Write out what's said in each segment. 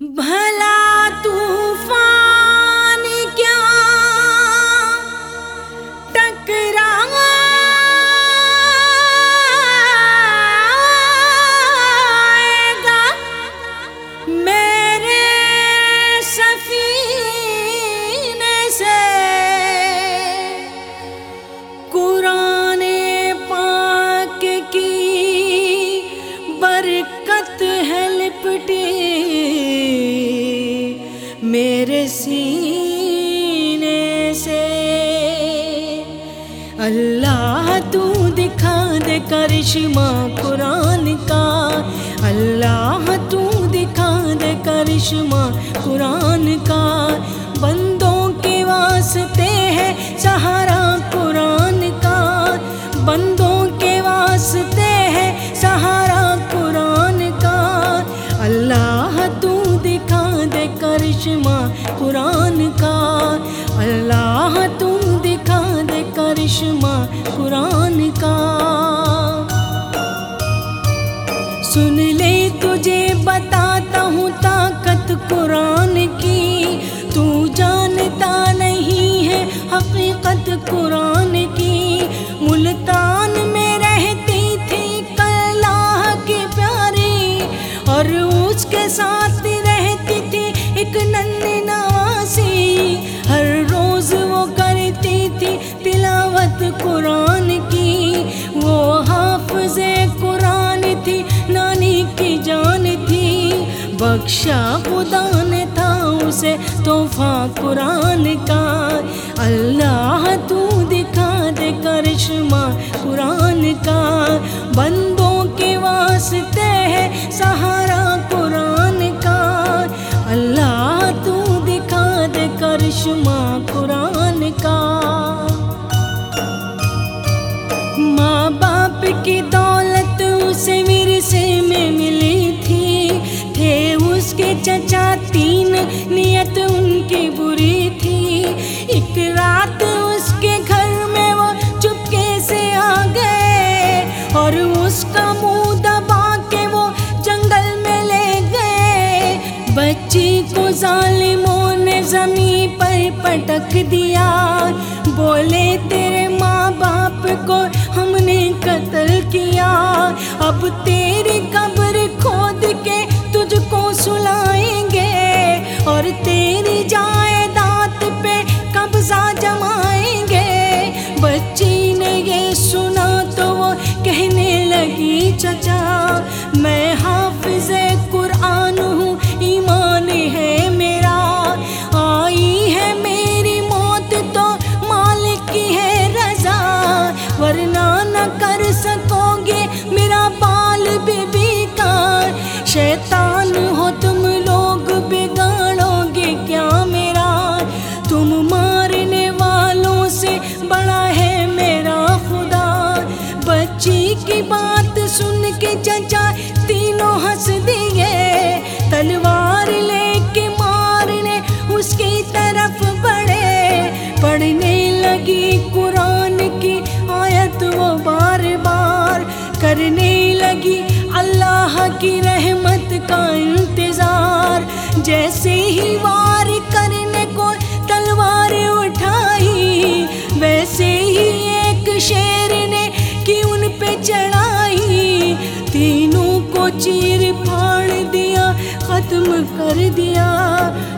بھلا کرشما کرشمہ قرآن کا۔ اللہ تو دکھا دے کرشمہ قرآن کا۔ بندوں کے واسطے ہے سہارا قرآن کا۔ بندوں کے واسطے ہے سہارا قرآن کا۔ اللہ تو دکھا دے کرشمہ قرآن کا۔ اللہ تم دکھا دے کرشمہ قرآن کا۔ سن لے تجھے، بتاتا ہوں طاقت قرآن کی۔ تو جانتا نہیں ہے حقیقت قرآن کی۔ ملتان میں رہتی تھی کلاہ کے پیارے، اور اس کے ساتھ بخشا خدا نے تھا اسے تحفہ قرآن کا۔ اللہ تو دکھا دے کرشمہ قرآن کا۔ بندوں کے واسطے ہے کی بری تھی۔ ایک رات اس کے گھر میں وہ چپکے سے آ گئے اور اس کا منہ دبا کے وہ جنگل میں لے گئے۔ بچی کو ظالموں نے زمین پر پٹک دیا۔ بولے، تیرے ماں باپ کو ہم نے قتل کیا۔ اب تیرے میری جائیداد پہ، قبضہ جمائیں گے۔ بچی نے یہ سنا تو وہ کہنے لگی، چچا میں ہوگی اللہ کی رحمت کا انتظار۔ جیسے ہی وار کرنے کو تلوار اٹھائی، ویسے ہی ایک شیر نے کی ان پہ چڑھائی۔ تینوں کو چیر پھاڑ دیا، ختم کر دیا۔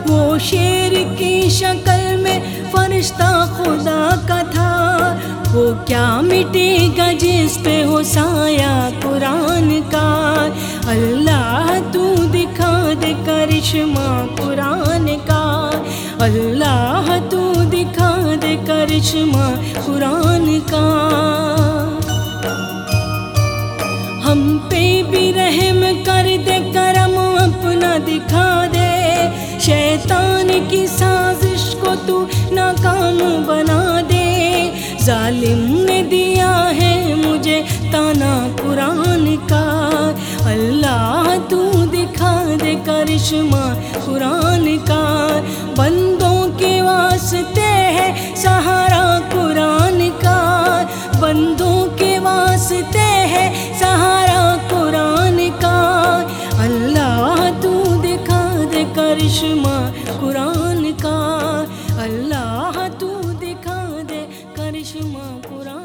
وہ شیر کی شکل میں فرشتہ خدا کا وہ کیا مٹے گا جس پہ ہو سایہ قرآن کا؟ اللہ تو دکھا دے کرشمہ قرآن کا۔ اللہ تو دکھا دے کرشمہ قرآن کا۔ ہم پہ بھی رحم کر دے، کرم اپنا دکھا دے۔ شیطان کی سازش کو تو ناکام بنا دے۔ ظالم نے دیا ہے مجھے تانا قرآن کا۔ اللہ تو دکھا دے کرشمہ قرآن کا۔ بندوں کے واسطے قرآن کا قرآن